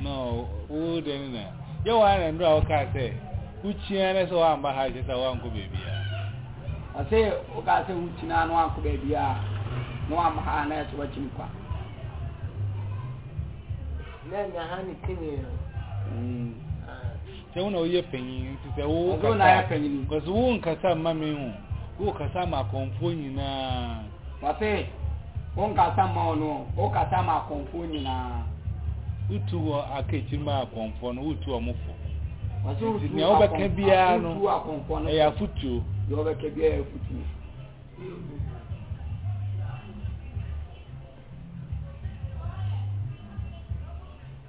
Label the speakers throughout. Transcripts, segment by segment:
Speaker 1: Na wo dɛn na yɛ wo ara na nnura wokaa sɛ wokyia ne sɛ woamma ha kyɛ sɛ woankɔ baabiara.
Speaker 2: Ɔse wokaa sɛ wokyina na woankɔ baabiara na woamma ha na ɛsɛ wakyi ne kwa.
Speaker 3: Na ɛnyɛ ha ne kyinii no. Mm.
Speaker 1: Sɛ wo na woyɛ panyin nti sɛ wo
Speaker 2: kasa
Speaker 1: because wo nkasa mma me ho wo kasa ma akɔnfoɔ nyinaa.
Speaker 2: Wɔse wo nkasa mma wɔn no wo kasa ma akɔnfoɔ nyinaa.
Speaker 1: Wotu wɔ akakyiri ma akɔnfoɔ no wotu wɔn fo.
Speaker 2: Wɔse
Speaker 1: wotu nea wobɛka biara no ɛyɛ afutuo.
Speaker 2: Deɛ wobɛka biara yɛ
Speaker 1: afutuo.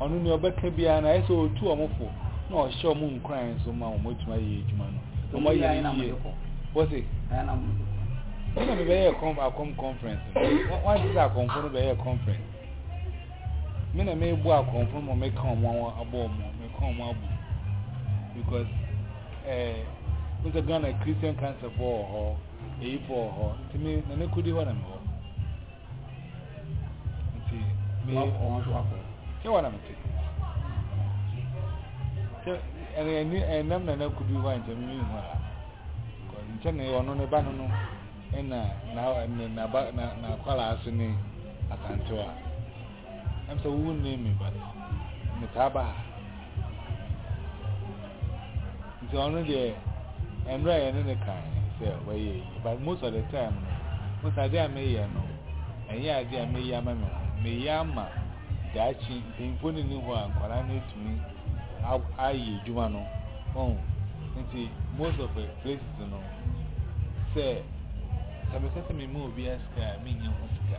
Speaker 1: Ɔno nea ɔbɛka biara no, ayɛ sɛ ɔtu wɔn fo na ɔhyɛ wɔn nkuran nso ma wɔatumi ayɛ adwuma no.
Speaker 2: Wɔayɛ
Speaker 1: no yie. Wɔse,
Speaker 2: ɛna
Speaker 1: mebɛyɛ akɔm conference no. Wɔante sɛ akɔmfo no bɛyɛ conference. Me na mebɔ akɔmfo no ma meka wɔn abɔ wɔn, meka wɔn abɔ. Because, eh, n sɛ Ghana Christian Council fo wɔ hɔ, eyi fo wɔ hɔ, nti me na ne kodi hɔ na mewɔ. nti
Speaker 2: me ɔwɔ nso akɔ
Speaker 1: sɛ wɔn na me te sɛ ɛnna ɛni ɛnam nana kudu hɔ a nkyɛn mi hu a nkyɛn na ɔno ne ba no no ɛna na na na na na akwalaa so ne asantewa. Ɛm sɛ wo nim me but me taa ba ha. Nti ɔno deɛ ɛnura yɛ ne ne kan sɛ wɔyɛ yi but most of the time no mo sɛ adeɛ a meyɛ no ɛnyɛ adeɛ a meyɛ ama me ho meyɛ ama daakye mpanyinfoɔ no ni hɔ a nkwadaa no atumi ayɛ adwuma no ɔn nti most of the places no sɛ sɛ mesɛ sɛ mema obi asika a menyɛ ho sika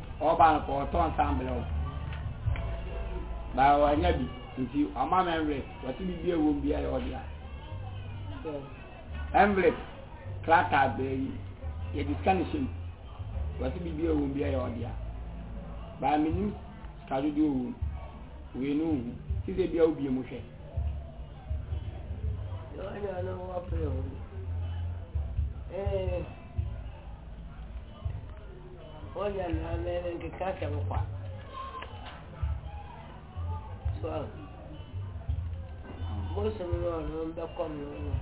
Speaker 2: Ɔba no kɔ ɔtɔ nsa mbrɛ wo. Ba ɔanya bi nti ɔma me mbrɛ wɔte bi bi ɛwɔ mu bi ayɛ ɔde a. Mbrɛ krataa bɛɛ yi yɛde sika no hyɛ mu wɔte bi bi ɛwɔ mu bi ayɛ ɔde a. Ba menim sika dodoɔ wɔ mu wei no nhu te sɛ bia wobie mu hwɛ.
Speaker 3: Ɔnya no wɔpere ho. Eh. Onya na mɛmɛ nkeka
Speaker 2: sɛ
Speaker 1: mo kwa. So, bosom no
Speaker 3: ɔno bɛkɔ me no no.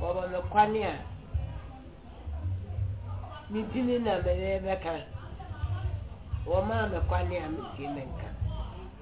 Speaker 3: Wɔbɔ me kwane
Speaker 2: a, me dini
Speaker 1: na mɛmɛ
Speaker 2: bɛka. Wɔmaa me kwane a, me tie mɛnka.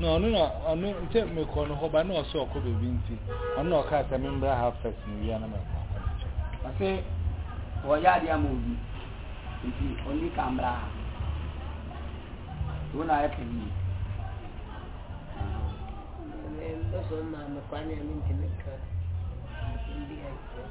Speaker 2: na
Speaker 1: ɔno na ɔno nkyɛ mekɔ no hɔ ba na ɔsɛ ɔkɔ baabi nti ɔno na ɔkaa sɛ membra ha fɛs no wia na mɛkɔ akɔ no kyɛ
Speaker 2: ɔsɛ wɔyɛ adeɛ ama obi nti ɔni ka mbra ha wo na ayɛ ka yie
Speaker 3: mbɛsɔ maa mekwane a mentimi ka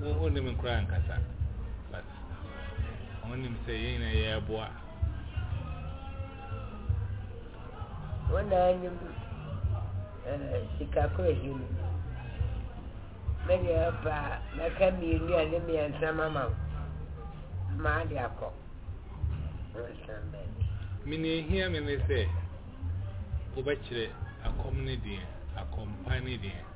Speaker 1: Wo wo nim nkura nkasa but wɔn nim sɛ yɛn nyinaa yɛ ɛboa.
Speaker 3: Wɔn na anim ɛɛ sika kura yi mu. Mɛnyɛ ɛfa mɛka mmienu a ne mmiɛnsa mama o. Maa de akɔ.
Speaker 1: Mene ehia me ne sɛ wobɛkyerɛ akɔm ne deɛ akɔmpa ne deɛ.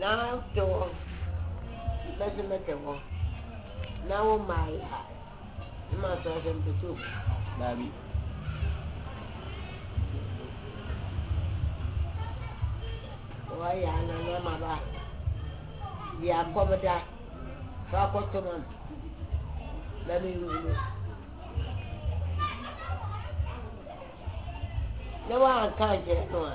Speaker 2: Nanso,
Speaker 3: mɛse mete hɔ na wommaeɛ a, ne mato asɛm te so.
Speaker 2: Daabi.
Speaker 3: Wɔayɛ ana na maba de akɔm da fa akɔto mam na menhunu. Na woanka nkyerɛ no a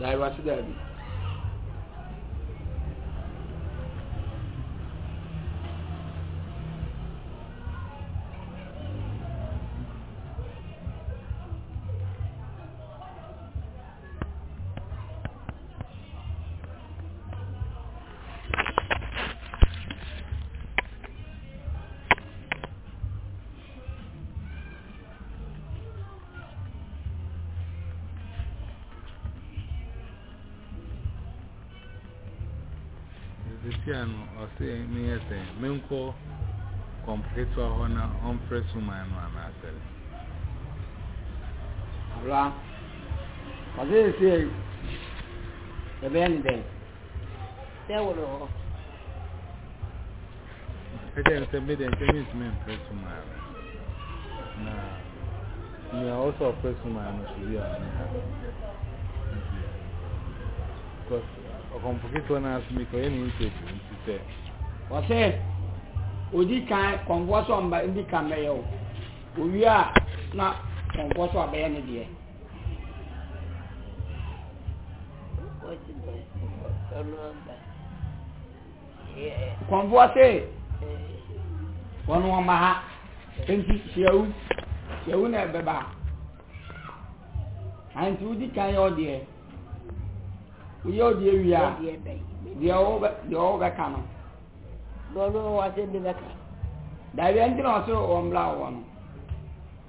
Speaker 3: Dae wase dabi. Sisia no ɔsɛ ne yɛ sɛ
Speaker 1: menkɔ kɔmputewa hɔ na ɔmfrɛ suman no anaasɛ
Speaker 2: Abla ɔsɛ sɛ yɛbɛyɛ ne dɛn
Speaker 3: Sɛ wɔ hɔ.
Speaker 1: Ɛdɛ nsɛ mi dɛ nsɛ mi ntumi mpɛ suma ara. Na nea ɔsɛ ɔpɛ suma ara no so bi a ne ha. Because ɔkɔmpo ketewa no aso mi kɔ yɛ ne interview nti sɛ.
Speaker 2: Ɔsɛ odi kan kɔmpo sɛ ɔmba ndi kan bɛyɛ o. Owie a na kɔmpo sɛ ɔbɛyɛ ne deɛ. kɔnfoɔ
Speaker 3: se
Speaker 2: wɔn wɔn ma ha nti hyiawu hyiawu na ɛbɛba anti wodi kan yɛ ɔdeɛ woyɛ ɔdeɛ wia
Speaker 3: deɛ
Speaker 2: ɔwɔ deɛ ɔwɔ bɛka no.
Speaker 1: lọ́dún wa ṣe ń bí mẹ́ka.
Speaker 4: dàbí
Speaker 1: ẹni
Speaker 5: tí
Speaker 1: wọ́n sọ wọn bla wọn.